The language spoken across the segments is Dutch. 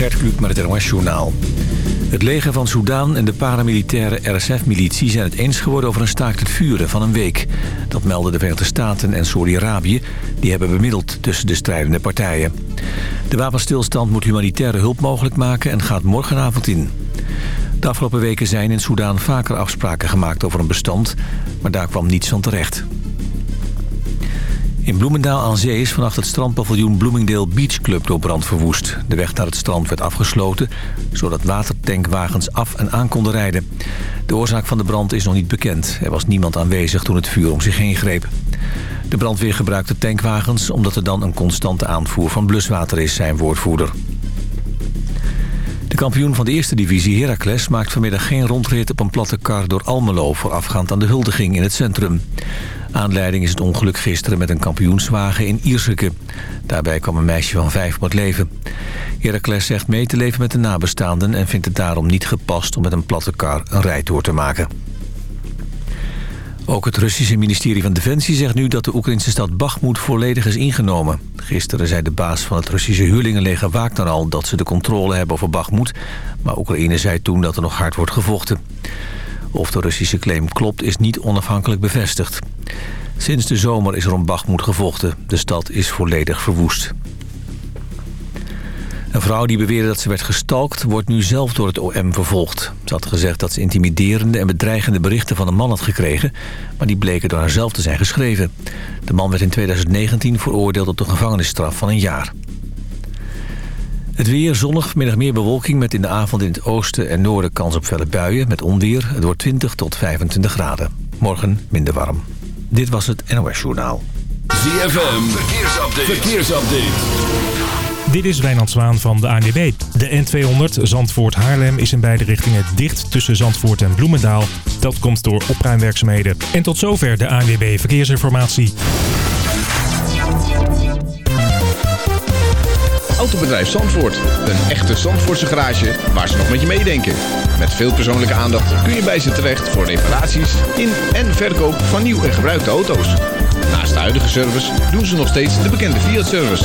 Gert met het NOS Journaal. Het leger van Soudaan en de paramilitaire RSF-militie zijn het eens geworden over een staakt het vuren van een week. Dat melden de Verenigde Staten en Saudi-Arabië. Die hebben bemiddeld tussen de strijdende partijen. De wapenstilstand moet humanitaire hulp mogelijk maken en gaat morgenavond in. De afgelopen weken zijn in Soudaan vaker afspraken gemaakt over een bestand, maar daar kwam niets van terecht. In Bloemendaal aan Zee is vannacht het strandpaviljoen Bloomingdale Beach Club door brand verwoest. De weg naar het strand werd afgesloten, zodat watertankwagens af en aan konden rijden. De oorzaak van de brand is nog niet bekend. Er was niemand aanwezig toen het vuur om zich heen greep. De brandweer gebruikte tankwagens omdat er dan een constante aanvoer van bluswater is, zijn woordvoerder. De kampioen van de eerste divisie Heracles maakt vanmiddag geen rondrit op een platte kar door Almelo... voorafgaand aan de huldiging in het centrum. Aanleiding is het ongeluk gisteren met een kampioenswagen in Ierseke. Daarbij kwam een meisje van vijf om het leven. Heracles zegt mee te leven met de nabestaanden... en vindt het daarom niet gepast om met een platte kar een rijtour te maken. Ook het Russische ministerie van Defensie zegt nu dat de Oekraïnse stad Bakhmut volledig is ingenomen. Gisteren zei de baas van het Russische huurlingenleger Wagner al dat ze de controle hebben over Bakhmut. Maar Oekraïne zei toen dat er nog hard wordt gevochten. Of de Russische claim klopt is niet onafhankelijk bevestigd. Sinds de zomer is er om Bakhmut gevochten. De stad is volledig verwoest. Een vrouw die beweerde dat ze werd gestalkt... wordt nu zelf door het OM vervolgd. Ze had gezegd dat ze intimiderende en bedreigende berichten van een man had gekregen... maar die bleken door haarzelf te zijn geschreven. De man werd in 2019 veroordeeld tot een gevangenisstraf van een jaar. Het weer zonnig, vanmiddag meer bewolking... met in de avond in het oosten en noorden kans op felle buien... met onweer. Het wordt 20 tot 25 graden. Morgen minder warm. Dit was het NOS Journaal. ZFM, verkeersupdate. verkeersupdate. Dit is Wijnand Zwaan van de ANWB. De N200 Zandvoort-Haarlem is in beide richtingen dicht tussen Zandvoort en Bloemendaal. Dat komt door opruimwerkzaamheden. En tot zover de ANWB Verkeersinformatie. Autobedrijf Zandvoort. Een echte Zandvoortse garage waar ze nog met je meedenken. Met veel persoonlijke aandacht kun je bij ze terecht voor reparaties in en verkoop van nieuw en gebruikte auto's. Naast de huidige service doen ze nog steeds de bekende Fiat-service.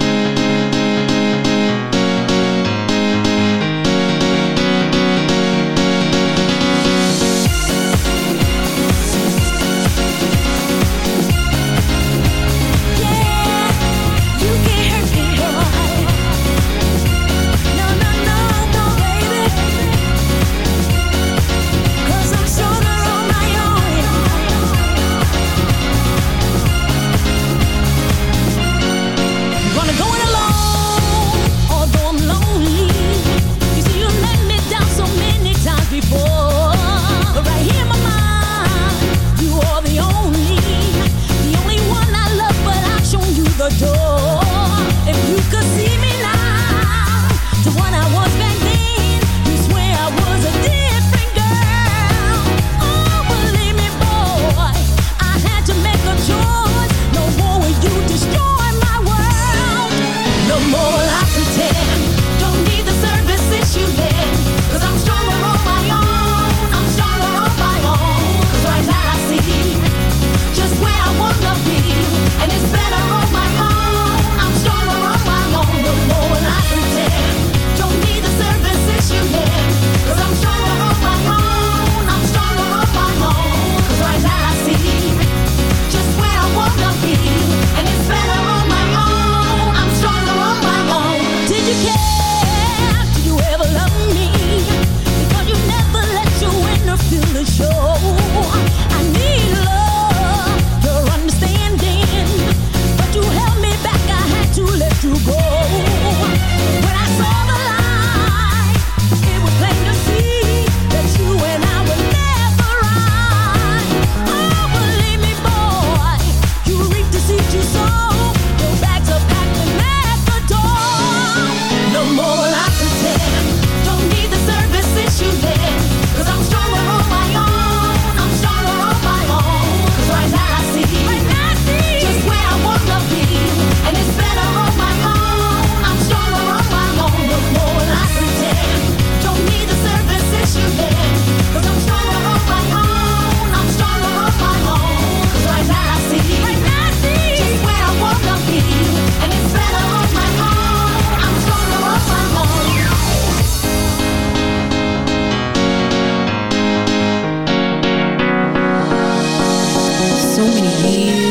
so many years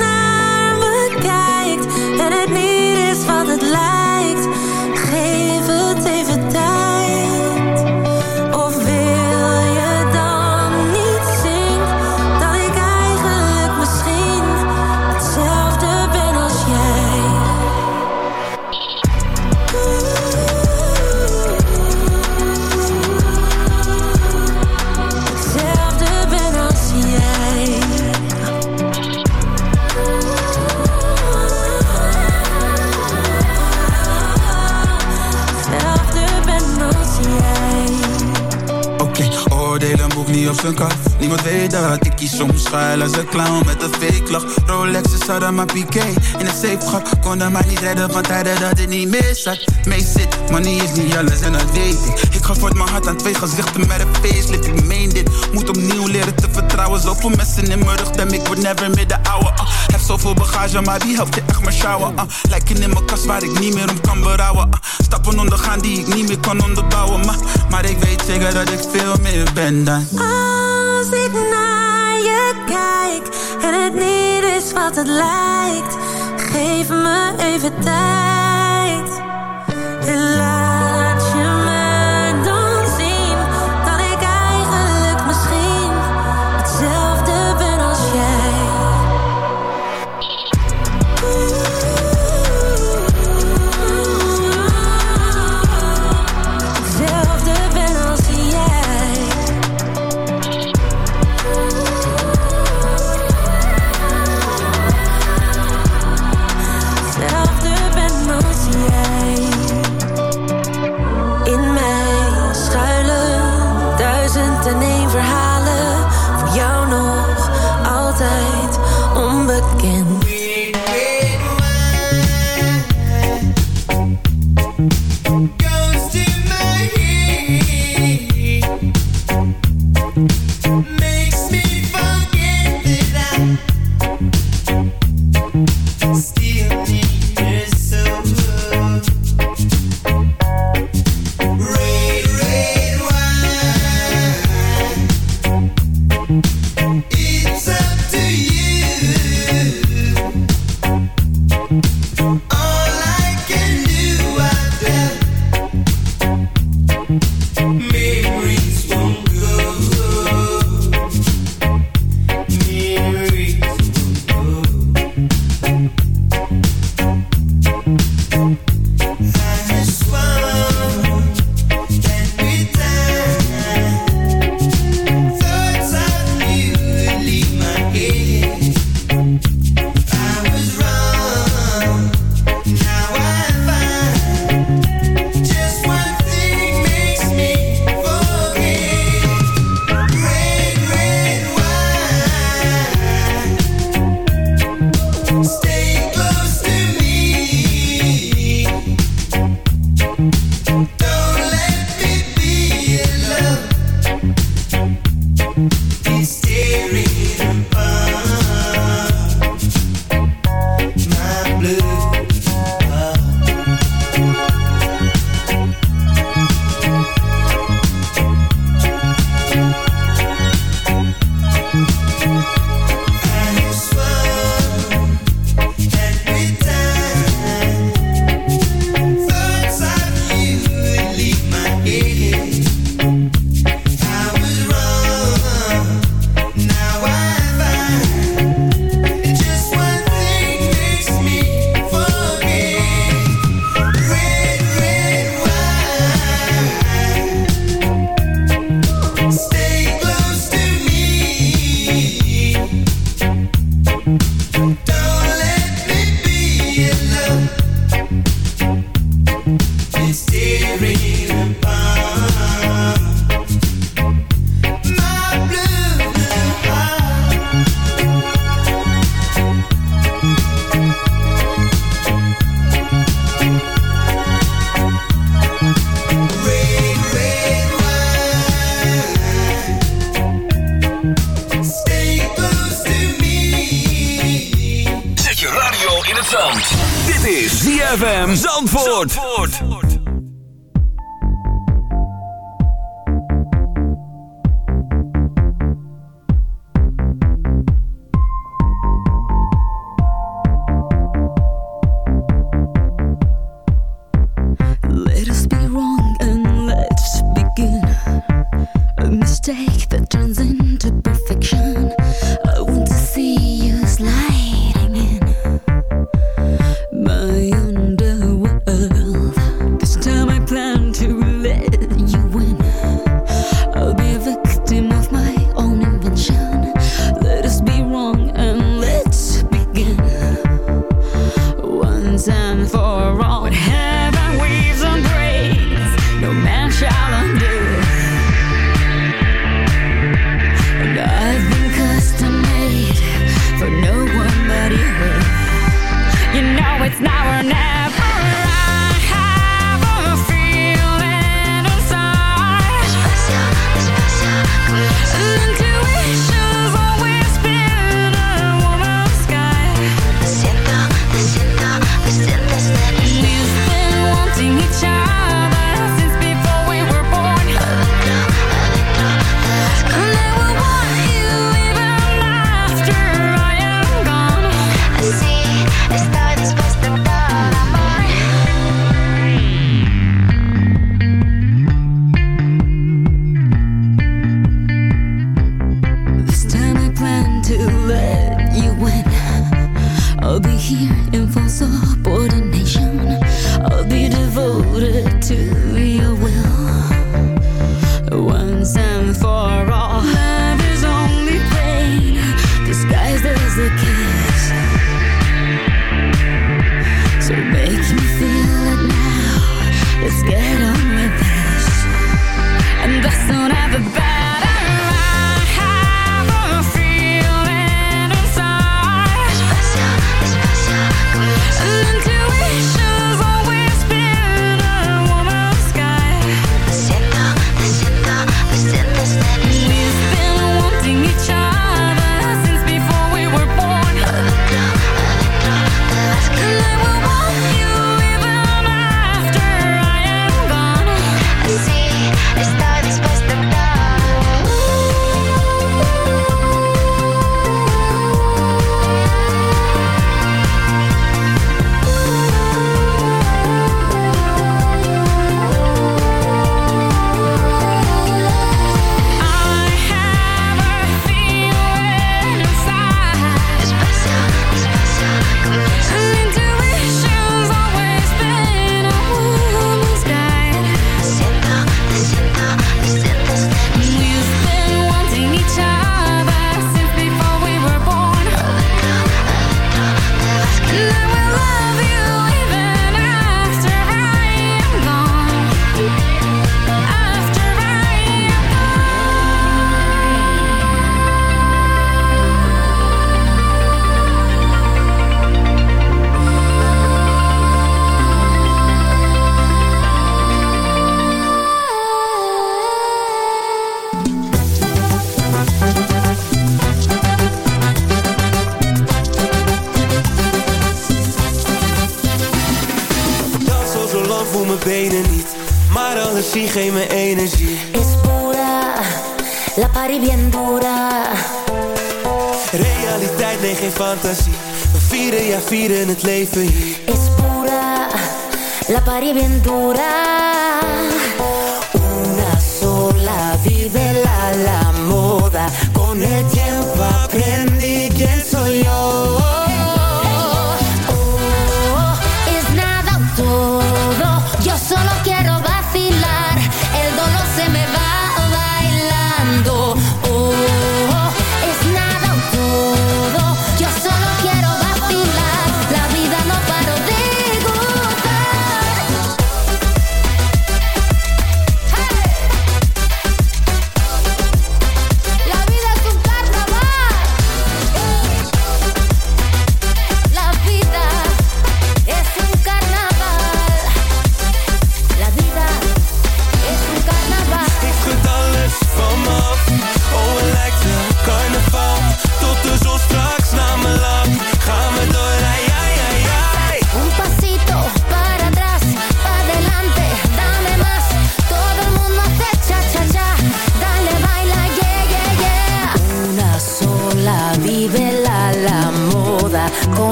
Weet dat ik kies soms schuil als een clown met een fake lach. Rolex is hadden maar piqué in het safe gat. Konden mij niet redden van tijden dat het niet meer zat. Mee zit, maar niet is niet alles en dat weet ik. Ik ga voort mijn hart aan twee gezichten met een facelift. Ik meen dit, moet opnieuw leren te vertrouwen. Zoveel mensen in mijn rug, dem ik word never meer de ouwe. ah. heb zoveel bagage, maar wie helpt je echt maar sjouwen? ah. Lijken in mijn kast waar ik niet meer om kan berouwen. ah. Stappen ondergaan die ik niet meer kan onderbouwen. Maar, maar ik weet zeker dat ik veel meer ben dan. Wat het lijkt, geef me even tijd.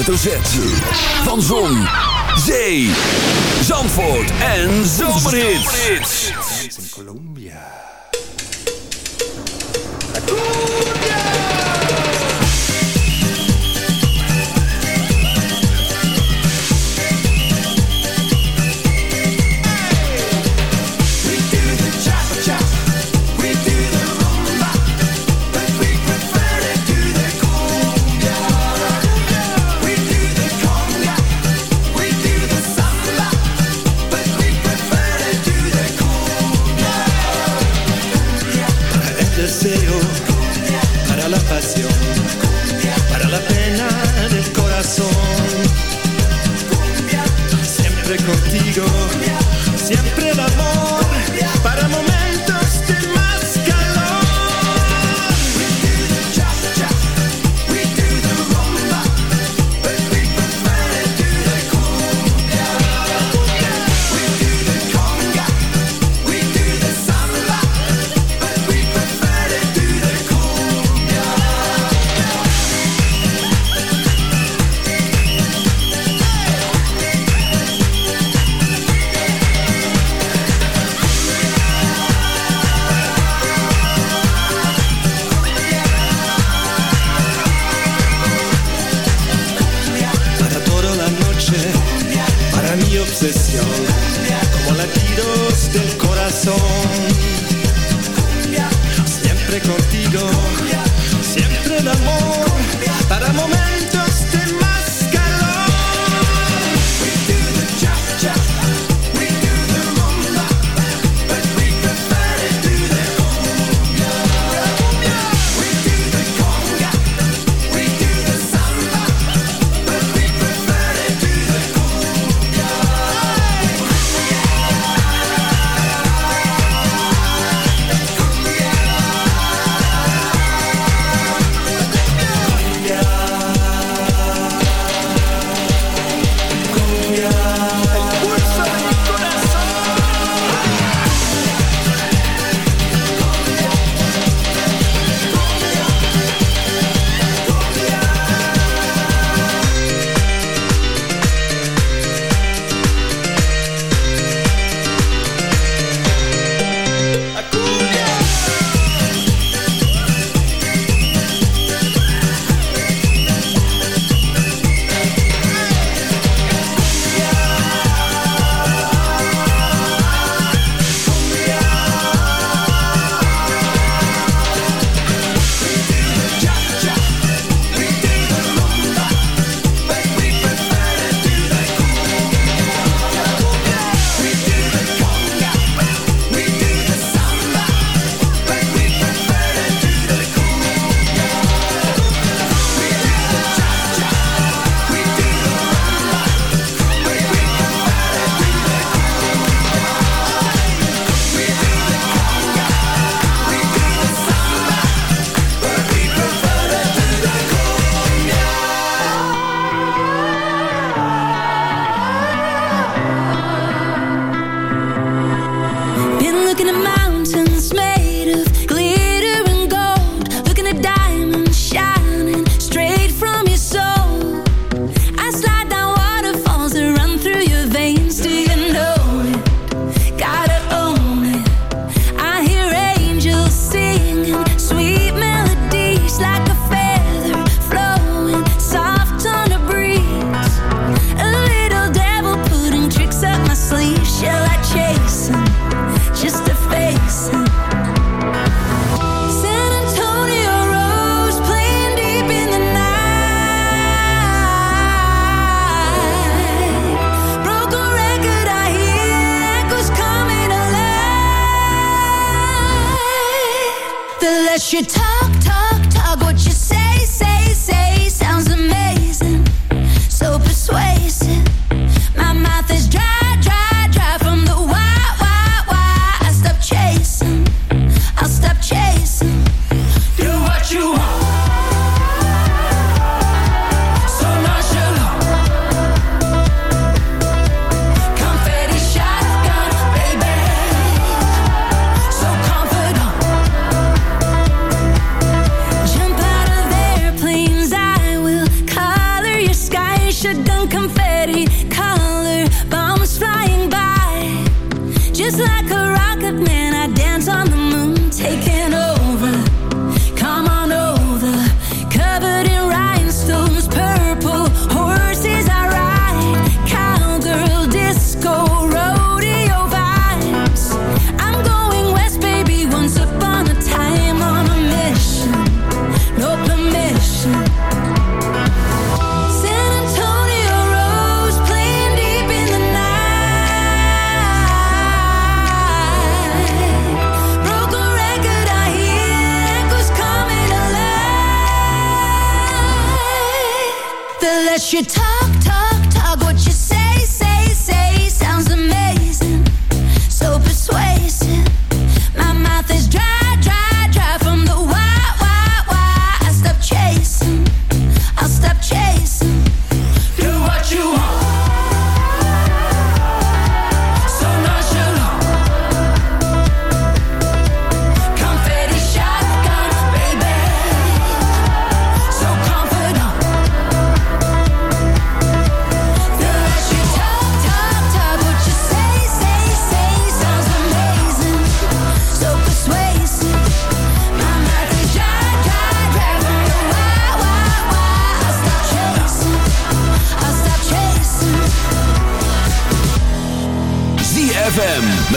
Hoofdletter Z. your time.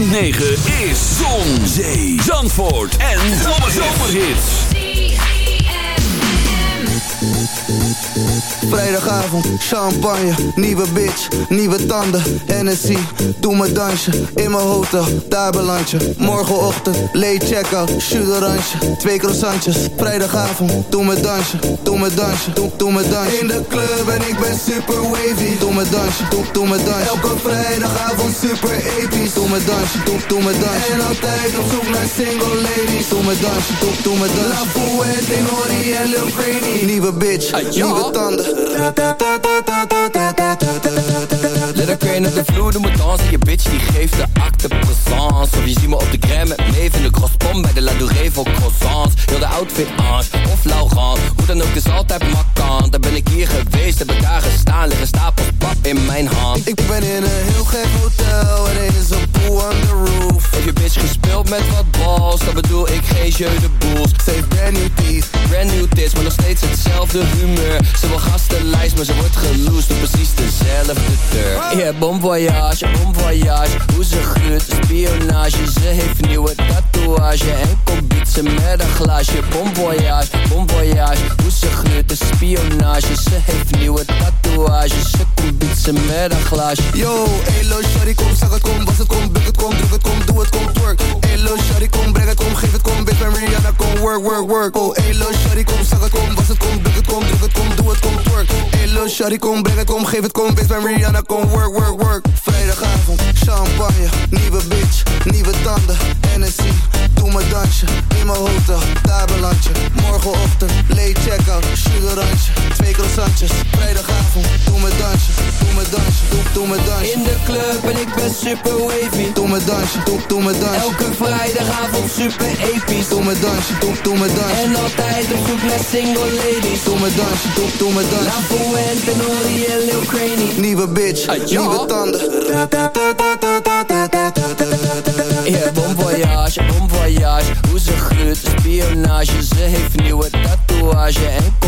106.9 Hennessy, doe me dansje, in mijn hotel, daar beland je. Morgenochtend, late check-out, chuderantje, twee croissantjes. Vrijdagavond, doe me dansje, doe me dansje, doe, doe me dansje. In de club en ik ben super wavy, doe me dansje, doe, doe me dansje. Elke vrijdagavond super episch, doe me dansje, doe, doe me dansje. En altijd op zoek naar single ladies, doe me dansje, doe, doe me dansje. La Fouette, Nori en Lil Craney, nieuwe bitch, nieuwe tanden. Let her crane op de vloer, doe me dansen Je bitch die geeft de acte présence. Of je ziet me op de crème met neef in de crosspom Bij de La Douree voor croissants. Heel de outfit Ange of Laurent. Hoe dan ook is altijd makkant. Daar ben ik hier geweest, heb ik daar gestaan. Liggen stapels pap in mijn hand. Ik ben in een heel gek hotel Er is een pool on the roof. Heb je bitch gespeeld met wat balls? Dan bedoel ik geen jeu de boels. Heeft brand new teeth. Brand new tits, maar nog steeds hetzelfde humeur. Ze wil gastenlijst, maar ze wordt geloosd Op precies dezelfde deur Yeah, bon voyage, bon voyage Hoe ze gruurt, spionage Ze heeft nieuwe tatoeage En komt ze met een glaasje Bon voyage, bon voyage Hoe ze gruurt, spionage Ze heeft nieuwe tatoeage Ze komt ze met een glaasje Yo, elo, shawty, kom, zeg het, kom, was het, kom, buk het, kom, druk het, kom, doe het, kom, twerk Elo, shawty, kom, breng het, kom, geef het, kom, bitch, ben Rihanna, kom, work, work, work Oh, elo, shawty, kom, zeg het, kom, was het, kom, buk het, kom, druk het, kom, doe het, kom, twerk Elo, shawty, kom, breng het, kom, geef het, kom, bitch, ben Rihanna, kom, work, work, work. Vrijdagavond, champagne, nieuwe bitch, nieuwe tanden, Hennessy. Doe me dansje, in mijn hotel, daar beland je Morgenochtend, late check-out, sugarantje, twee croissantjes Vrijdagavond, doe me dansje, doe me dansje, doe, doe me dansje. In de club en ik ben super wavy. Doe me dansje, doe, doe me dansje. Elke vrijdagavond super episch. Doe me dansje, doe, doe me dansje. En altijd op zoek naar single ladies. Doe me dansje, doe, doe me dansje. La Fuente, Nori en Lil Craney Nieuwe bitch, nieuwe tanden. Yeah, bon voyage, bon voyage Hoe ze gruurt, spionage. Ze heeft nieuwe tatoeage En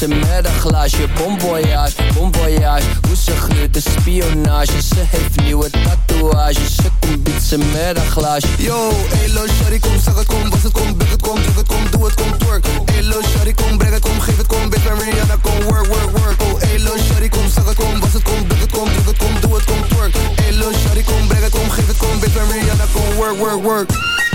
ze met een glaasje Bon voyage, Hoe ze gruurt, de spionage Ze heeft nieuwe tatoeage Ze komt ze met een glaasje Yo, elo, shawty, kom, zeg het, kom, was het, kom, buk het, kom, druk het, kom, doe het, kom, twerk Elo, shawty, kom, breng het, kom, geef het, kom, bitch, ben Rihanna, kom, work, work, work Oh, elo, shawty, kom, zeg het, kom, was het, kom, buk het, kom, druk het, kom, doe het, kom, twerk Elo, shawty, kom, breng het, kom, geef het, kom, bitch, ben Rihanna, kom, work, work, work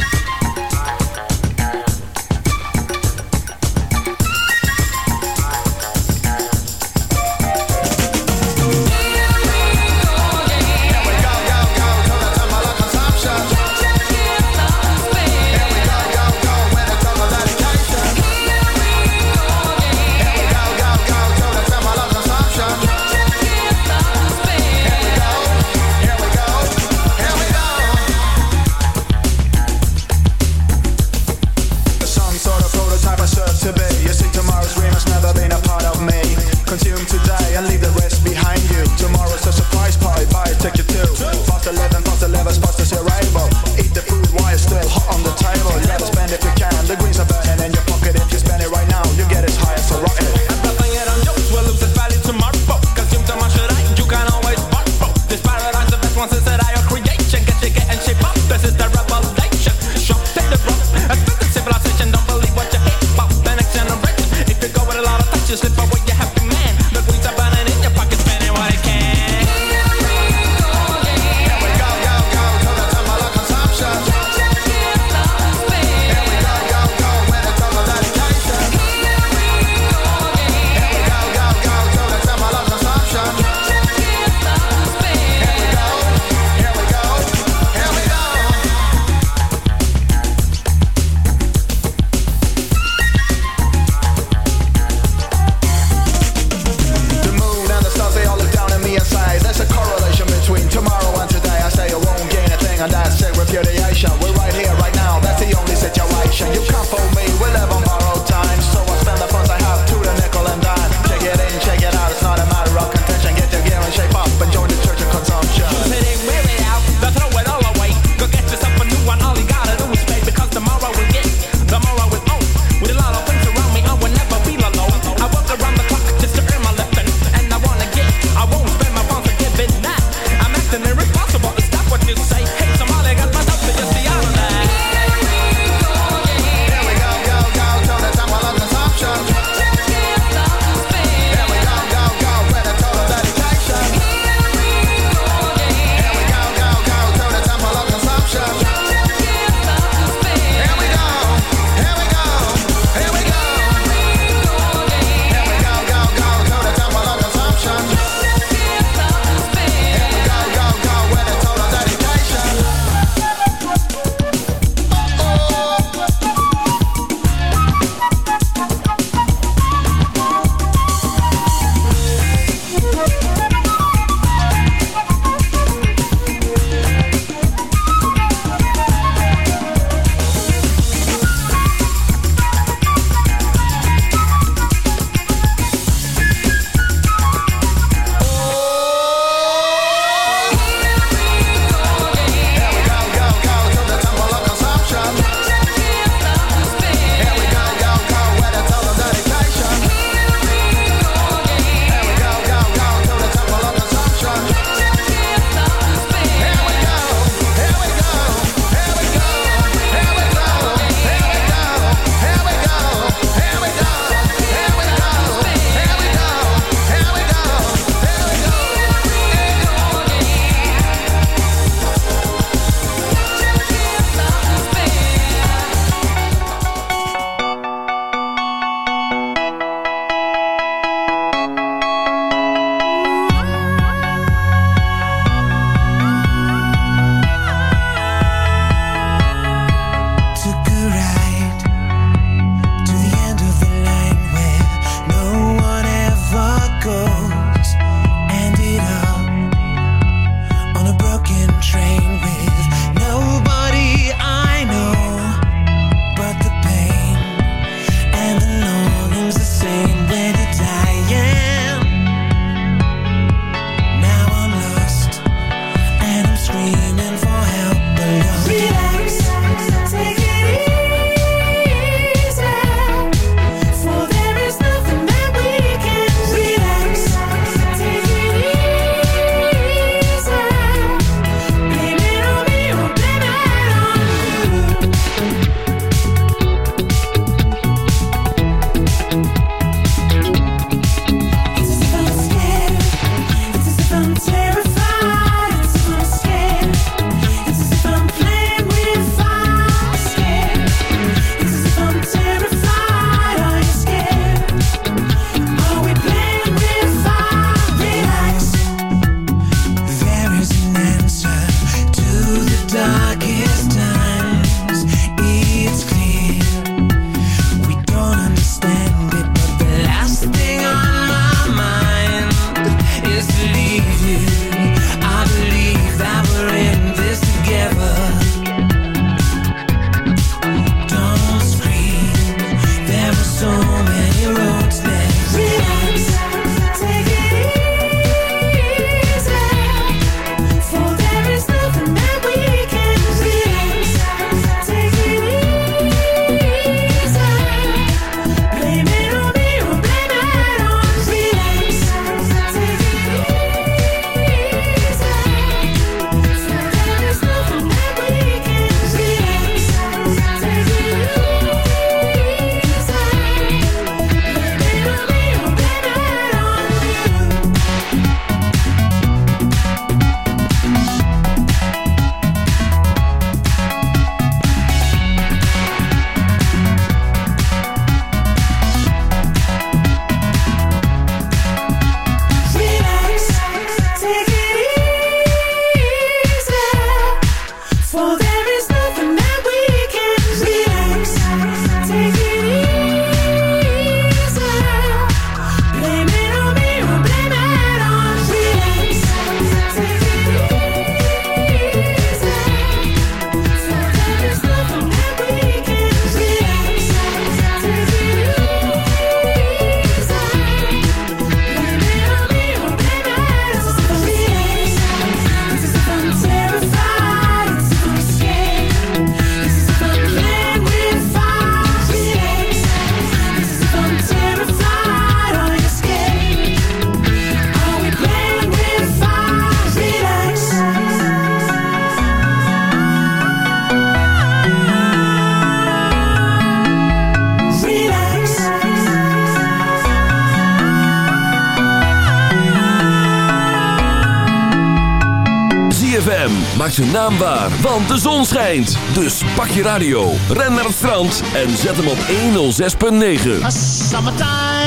zijn naam waar, want de zon schijnt. Dus pak je radio, ren naar het strand en zet hem op 106.9.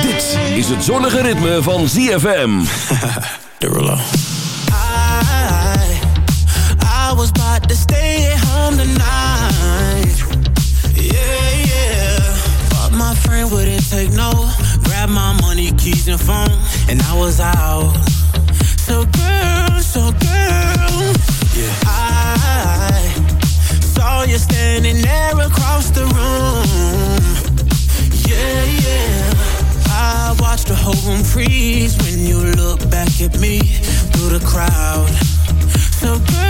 Dit is het zonnige ritme van ZFM. Derulo. I, I was about to stay at home tonight. Yeah, yeah. But my friend wouldn't take no. Grab my money, keys, and phone. And I was out. Standing there across the room. Yeah, yeah. I watched the whole room freeze when you look back at me through the crowd. So girl,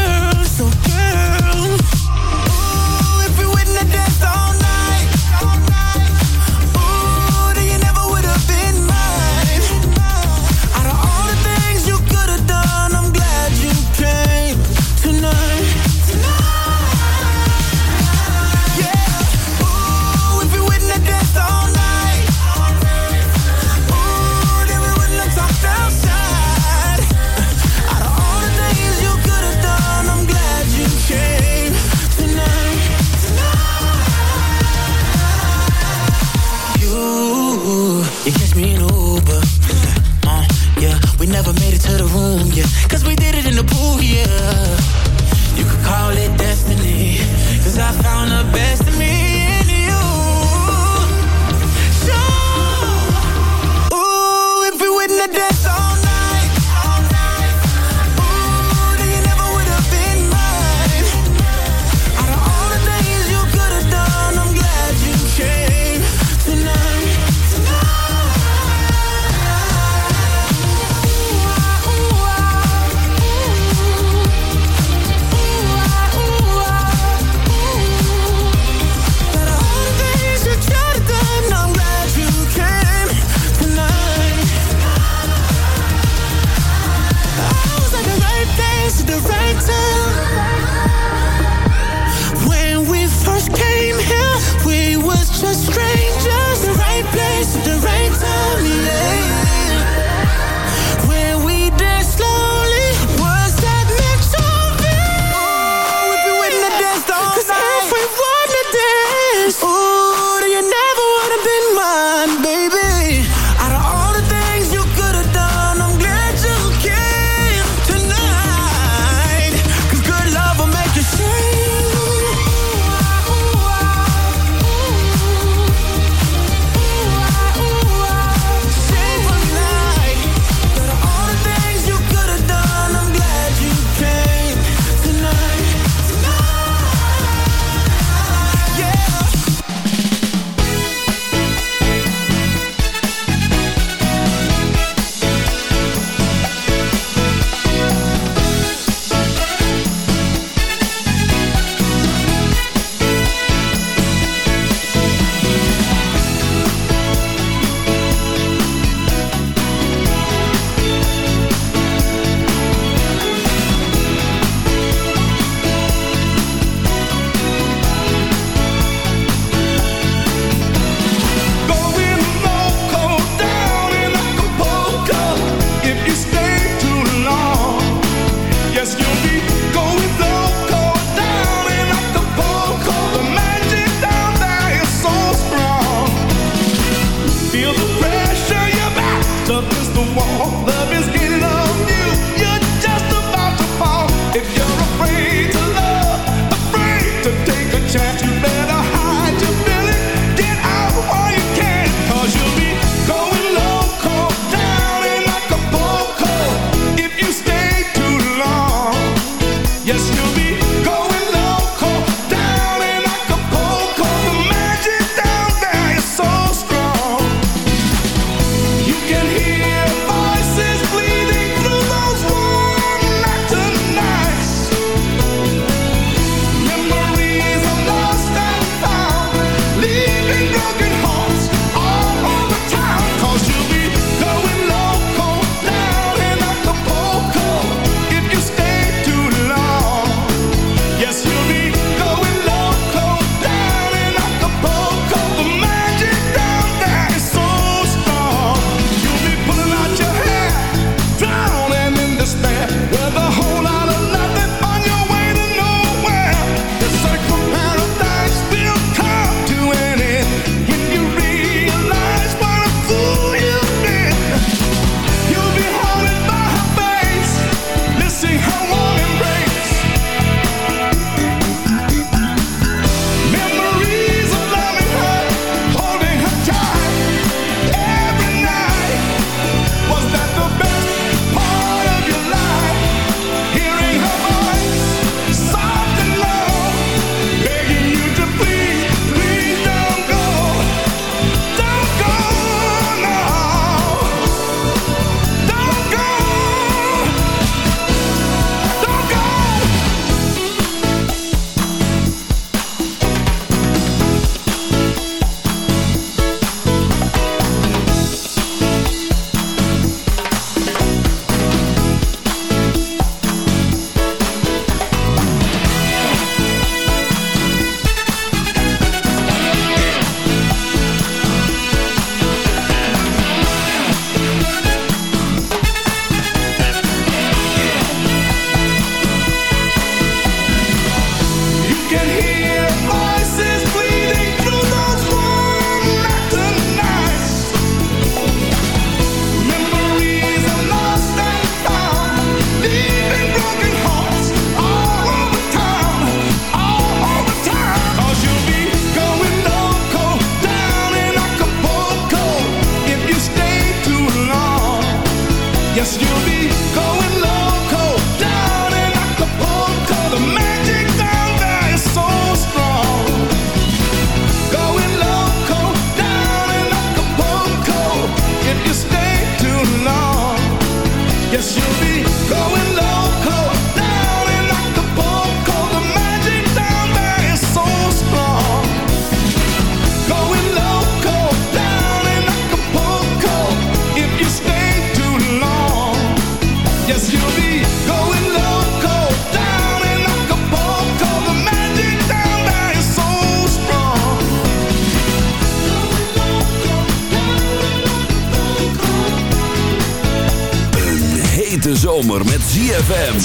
zomer met ZFM.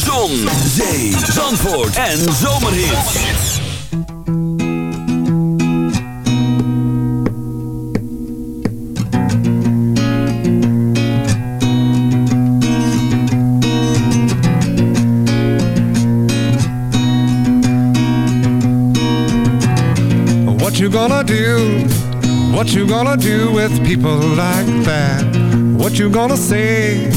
Zon, zee, zandvoort en zomerhits. What you gonna do? What you gonna do with people like that? What you gonna say?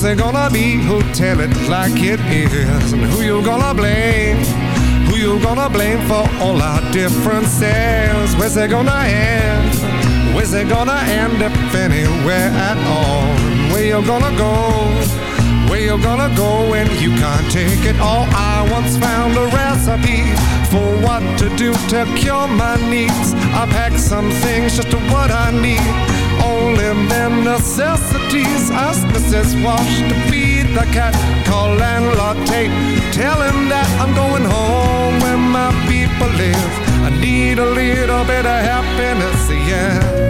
Who's gonna be? Who'll tell it like it is? And who you gonna blame? Who you gonna blame for all our differences? Where's it gonna end? Where's it gonna end if anywhere at all? Where you gonna go? Where you're gonna go when you can't take it all? I once found a recipe for what to do to cure my needs. I packed some things just to what I need. Only them necessities. Ask Mrs. Walsh to feed the cat. Call landlord Tate. Tell him that I'm going home where my people live. I need a little bit of happiness, yeah.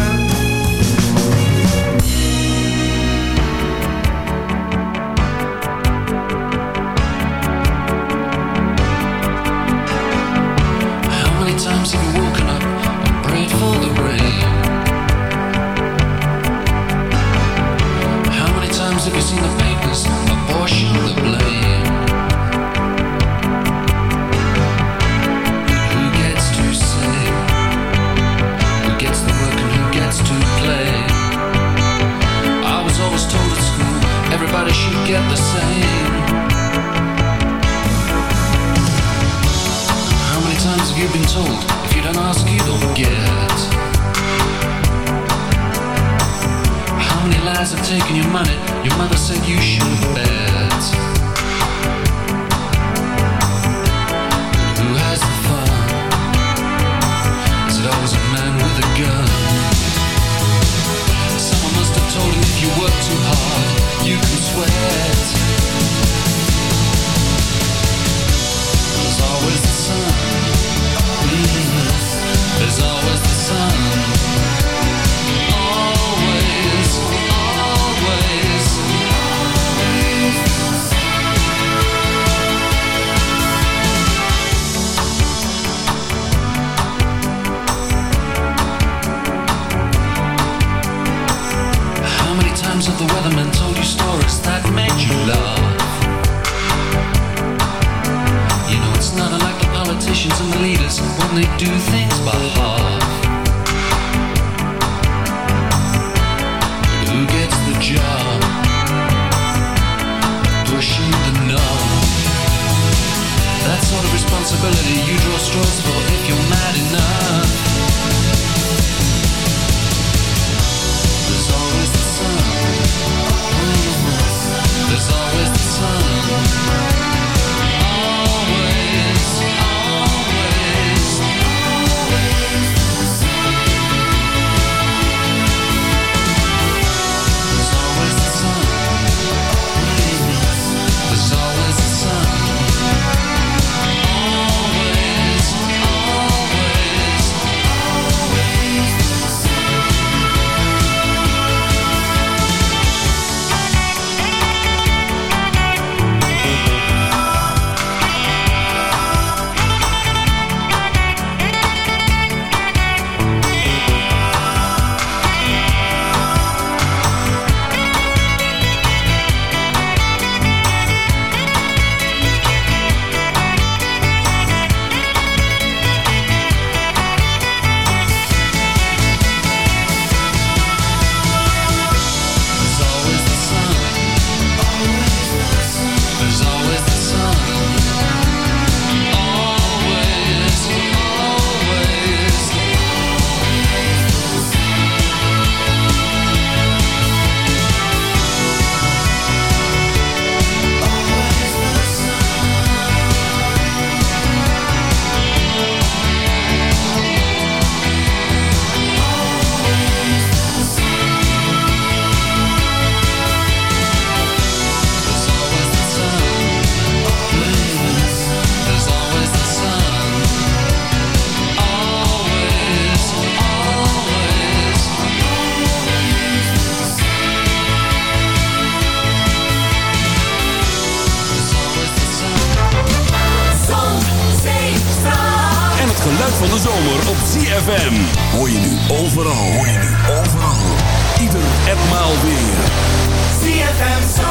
Sometimes.